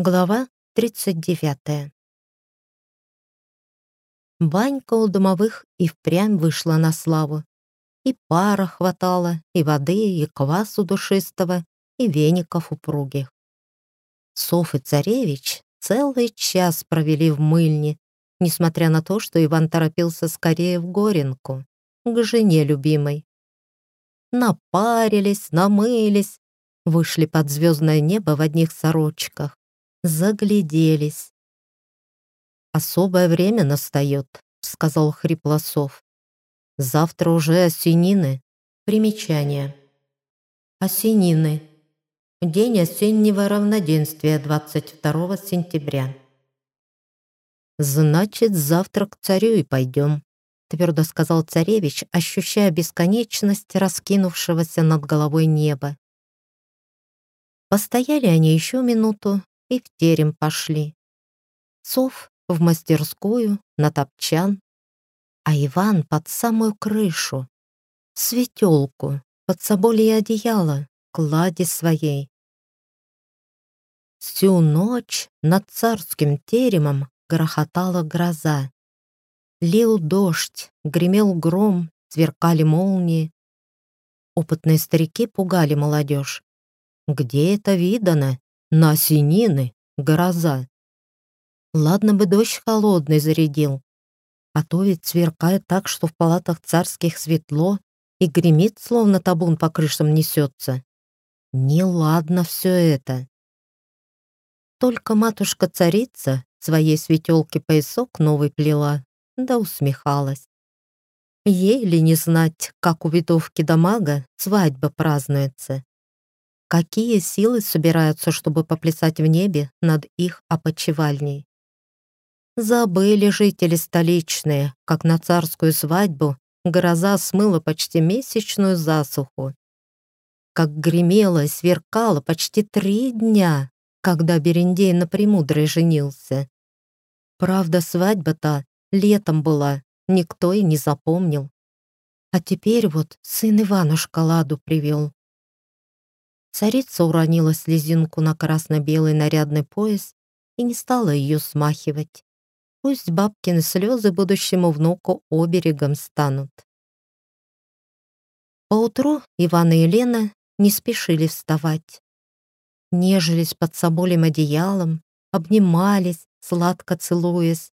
Глава 39. Банька у домовых и впрямь вышла на славу. И пара хватало, и воды, и квасу душистого, и веников упругих. Соф и царевич целый час провели в мыльне, несмотря на то, что Иван торопился скорее в Горенку, к жене любимой. Напарились, намылись, вышли под звездное небо в одних сорочках загляделись. «Особое время настает», — сказал Хриплосов. «Завтра уже осенины». Примечание. Осенины. День осеннего равноденствия 22 сентября. «Значит, завтра к царю и пойдем», — твердо сказал царевич, ощущая бесконечность раскинувшегося над головой неба. Постояли они еще минуту, и в терем пошли. Сов в мастерскую, на топчан, а Иван под самую крышу, светелку, под собой одеяло, клади своей. Всю ночь над царским теремом грохотала гроза. Лил дождь, гремел гром, сверкали молнии. Опытные старики пугали молодежь. Где это видано? На осенины гроза. Ладно бы дождь холодный зарядил, а то ведь сверкает так, что в палатах царских светло и гремит, словно табун по крышам несется. Неладно все это. Только матушка-царица своей светелке поясок новый плела, да усмехалась. Ей ли не знать, как у видовки до мага свадьба празднуется? Какие силы собираются, чтобы поплясать в небе над их опочивальней? Забыли жители столичные, как на царскую свадьбу гроза смыла почти месячную засуху. Как гремело и сверкало почти три дня, когда Берендей на Премудрой женился. Правда, свадьба-то летом была, никто и не запомнил. А теперь вот сын Иванушка ладу привел. Царица уронила слезинку на красно-белый нарядный пояс и не стала ее смахивать. Пусть бабкины слезы будущему внуку оберегом станут. Поутру Иван и Елена не спешили вставать. Нежились под соболем одеялом, обнимались, сладко целуясь,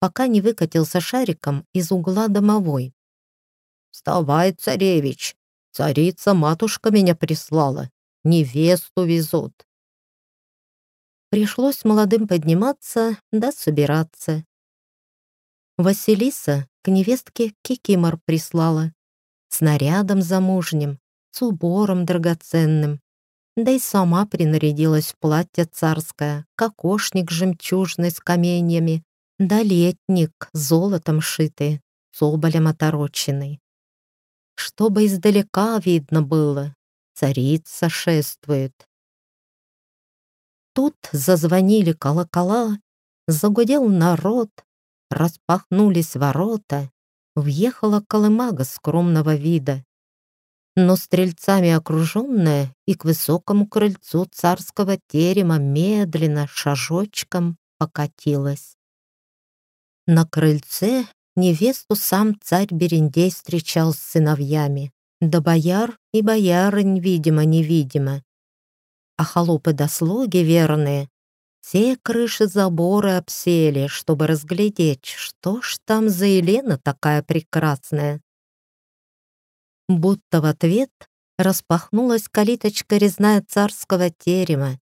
пока не выкатился шариком из угла домовой. «Вставай, царевич! Царица-матушка меня прислала невесту везут. Пришлось молодым подниматься да собираться. Василиса к невестке кикимор прислала, с нарядом замужним, с убором драгоценным, да и сама принарядилась в платье царское, кокошник жемчужный с каменьями, да летник золотом шитый, соболем отороченный. Чтобы издалека видно было, царица шествует. Тут зазвонили колокола, загудел народ, распахнулись ворота, въехала колымага скромного вида. Но стрельцами окруженная и к высокому крыльцу царского терема медленно шажочком покатилась. На крыльце невесту сам царь Берендей встречал с сыновьями да бояр и боярынь, видимо-невидимо. А холопы да слуги верные все крыши заборы обсели, чтобы разглядеть, что ж там за Елена такая прекрасная. Будто в ответ распахнулась калиточка резная царского терема.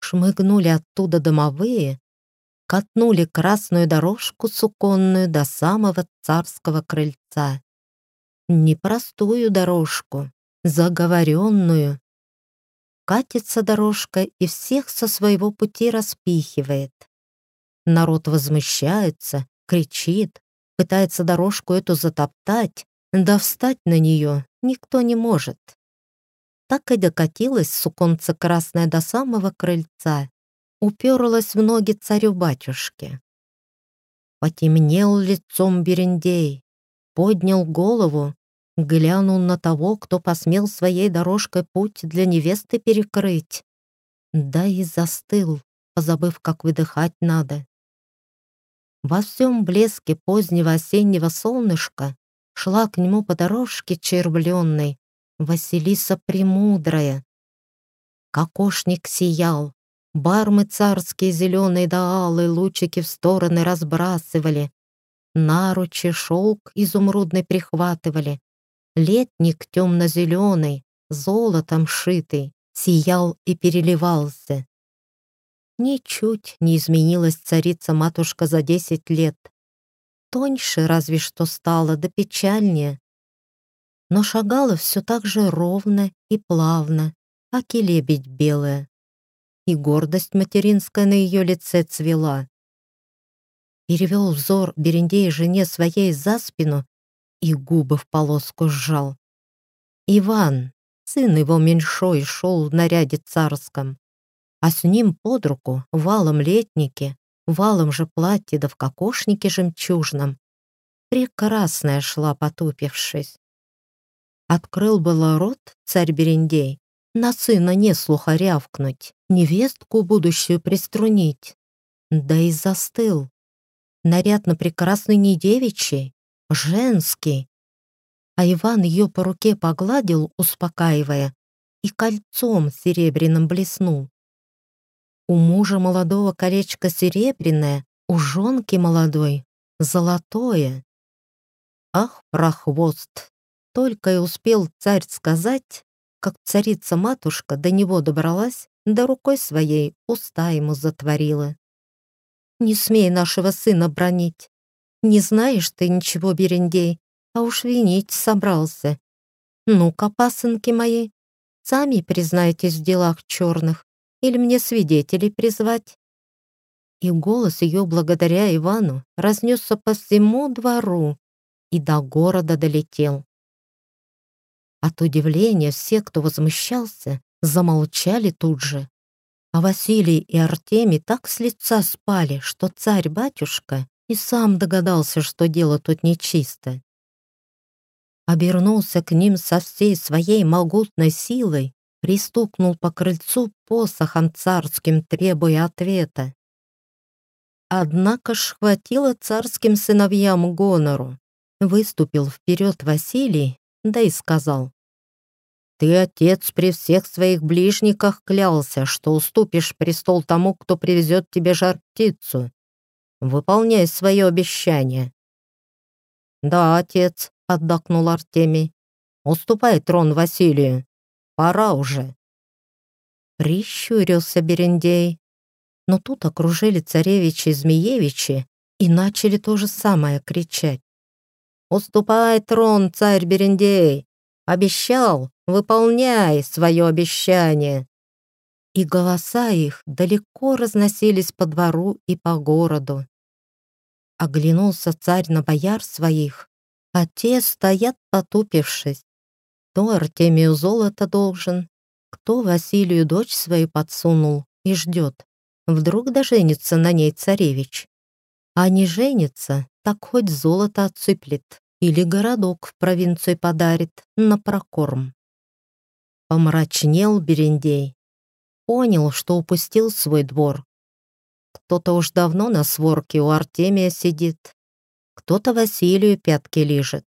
Шмыгнули оттуда домовые, катнули красную дорожку суконную до самого царского крыльца непростую дорожку, заговоренную. Катится дорожка и всех со своего пути распихивает. Народ возмущается, кричит, пытается дорожку эту затоптать, да встать на нее никто не может. Так и докатилась суконца красная до самого крыльца, уперлась в ноги царю-батюшке. Потемнел лицом Берендей, поднял голову глянул на того, кто посмел своей дорожкой путь для невесты перекрыть. Да и застыл, позабыв, как выдыхать надо. Во всем блеске позднего осеннего солнышка шла к нему по дорожке червленной Василиса Премудрая. Кокошник сиял, бармы царские зеленые да алые лучики в стороны разбрасывали, наручи шелк изумрудный прихватывали, летник темно-зеленый, золотом шитый, сиял и переливался. Ничуть не изменилась царица-матушка за десять лет. Тоньше разве что стало, да печальнее. Но шагала все так же ровно и плавно, аки лебедь белая. И гордость материнская на ее лице цвела. Перевел взор Берендей жене своей за спину и губы в полоску сжал. Иван, сын его меньшой, шел в наряде царском а с ним под руку, валом летники, валом же платье да в кокошнике жемчужном. Прекрасная шла, потупившись. Открыл было рот царь Берендей, на сына не слуха рявкнуть, невестку будущую приструнить. Да и застыл. Наряд на прекрасный не девичий, женский. А Иван ее по руке погладил, успокаивая, и кольцом серебряным блеснул. У мужа молодого колечко серебряное, у жонки молодой золотое. Ах, прохвост! Только и успел царь сказать, как царица-матушка до него добралась, да рукой своей уста ему затворила. «Не смей нашего сына бронить. Не знаешь ты ничего, Берендей, а уж винить собрался. Ну-ка, пасынки мои, сами признайтесь в делах черных, или мне свидетелей призвать?» И голос ее, благодаря Ивану, разнесся по всему двору и до города долетел. От удивления все, кто возмущался, замолчали тут же. А Василий и Артемий так с лица спали, что царь-батюшка и сам догадался, что дело тут нечисто. Обернулся к ним со всей своей могутной силой пристукнул по крыльцу посохом царским, требуя ответа. Однако ж хватило царским сыновьям гонору. Выступил вперед Василий, да и сказал. «Ты, отец, при всех своих ближниках клялся, что уступишь престол тому, кто привезет тебе жар-птицу. Выполняй свое обещание». «Да, отец», — отдохнул Артемий. «Уступай трон Василию. Пора уже!» Прищурился Берендей. Но тут окружили царевичи-змеевичи и начали то же самое кричать. «Уступай трон, царь Берендей! Обещал, выполняй свое обещание!» И голоса их далеко разносились по двору и по городу. Оглянулся царь на бояр своих, а те стоят потупившись. Кто Артемию золото должен, кто Василию дочь свою подсунул и ждет. Вдруг да женится на ней царевич. А не женится, так хоть золото отсыплет или городок в провинцию подарит на прокорм. Помрачнел Берендей. Понял, что упустил свой двор. Кто-то уж давно на сворке у Артемия сидит, кто-то Василию пятки лижет.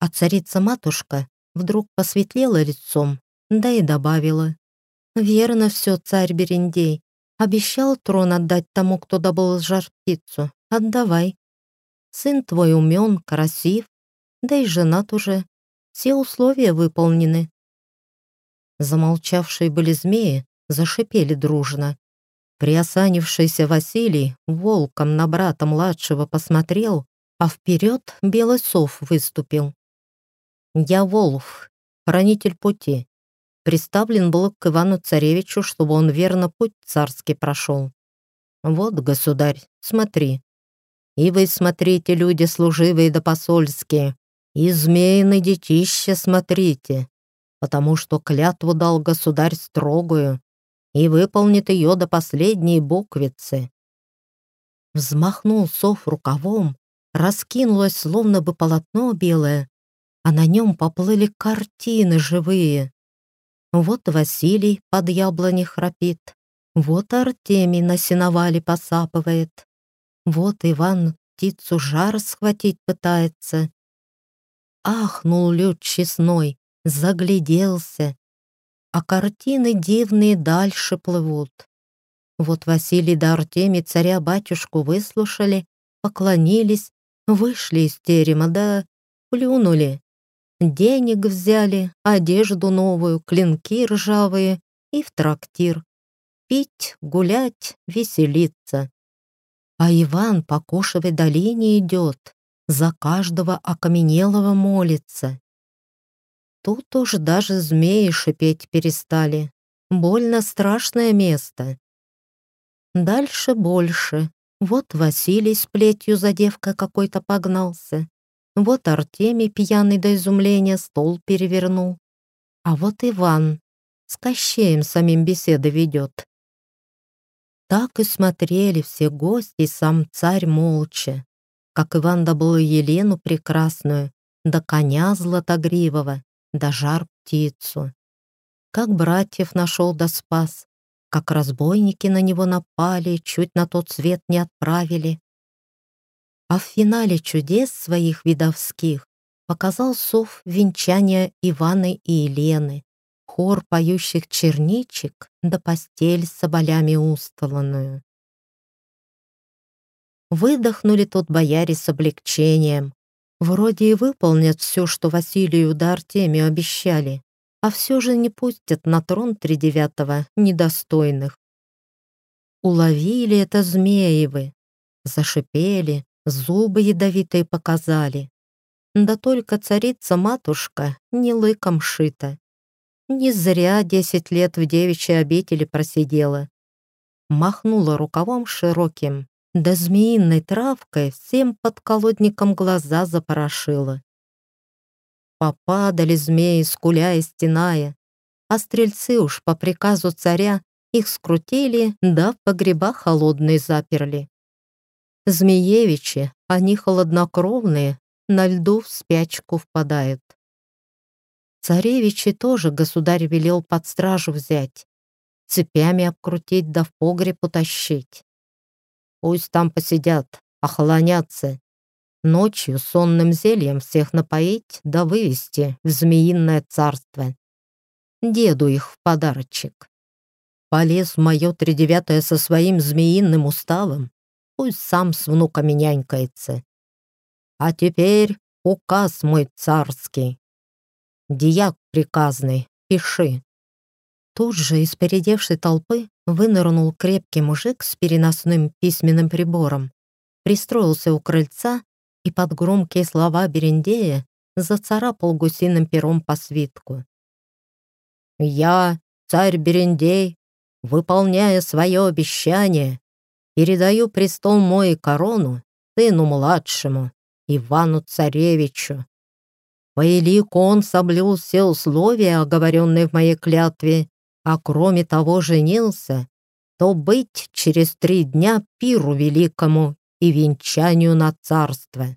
А царица-матушка вдруг посветлела лицом, да и добавила. «Верно все, царь Берендей. Обещал трон отдать тому, кто добыл жар-птицу. Отдавай. Сын твой умен, красив, да и женат уже. Все условия выполнены». Замолчавшие были змеи, зашипели дружно. Приосанившийся Василий волком на брата младшего посмотрел, а вперед белый сов выступил. Я Волф, хранитель пути. Приставлен был к Ивану-царевичу, чтобы он верно путь царский прошел. Вот, государь, смотри. И вы смотрите, люди служивые да посольские, и змеины детище смотрите, потому что клятву дал государь строгую, и выполнит ее до последней буквицы. Взмахнул сов рукавом, раскинулось словно бы полотно белое, а на нем поплыли картины живые. Вот Василий под яблони храпит, Вот Артемий на сеновале посапывает. Вот Иван птицу жар схватить пытается. Ахнул лед честной, загляделся, а картины дивные дальше плывут. Вот Василий да Артемий царя-батюшку выслушали, поклонились, вышли из терема, да плюнули. Денег взяли, одежду новую, клинки ржавые и в трактир. Пить, гулять, веселиться. А Иван по Кошевой долине идет, за каждого окаменелого молится. Тут уж даже змеи шипеть перестали. Больно страшное место. Дальше больше. Вот Василий с плетью за девкой какой-то погнался. Вот Артемий, пьяный до изумления, стол перевернул. А вот Иван с Кощеем самим беседы ведет. Так и смотрели все гости сам царь молча, как Иван добыл Елену прекрасную, да коня златогривого, да жар птицу. Как братьев нашел да спас, как разбойники на него напали, чуть на тот свет не отправили. А в финале чудес своих видовских показал сов венчания Ивана и Елены, хор поющих черничек да постель с соболями устланную. Выдохнули тут бояре с облегчением. Вроде и выполнят все, что Василию да Артемию обещали, а все же не пустят на трон тридевятого недостойных. Уловили это Змеевы, зашипели, зубы ядовитые показали. Да только царица-матушка не лыком шита. Не зря десять лет в девичьей обители просидела. Махнула рукавом широким, да змеиной травкой всем подколодником глаза запорошила. Попадали змеи, скуля и стеная, а стрельцы уж по приказу царя их скрутили, да в погреба холодные заперли. Змеевичи, они холоднокровные, на льду в спячку впадают. Царевичи тоже государь велел под стражу взять, цепями обкрутить да в погреб утащить. Пусть там посидят, охолонятся. Ночью сонным зельем всех напоить да вывести в змеиное царство. Деду их в подарочек. Полез в мое тридевятое со своим змеиным уставом, пусть сам с внуками нянькается. А теперь указ мой царский. Дияк приказный, пиши. Тут же из передевшей толпы вынырнул крепкий мужик с переносным письменным прибором, пристроился у крыльца и под громкие слова Берендея зацарапал гусиным пером по свитку. «Я, царь Берендей, выполняя свое обещание, передаю престол мой и корону сыну младшему, Ивану Царевичу, по элику он соблюл все условия, оговоренные в моей клятве, а кроме того женился, то быть через три дня пиру великому и венчанию на царство.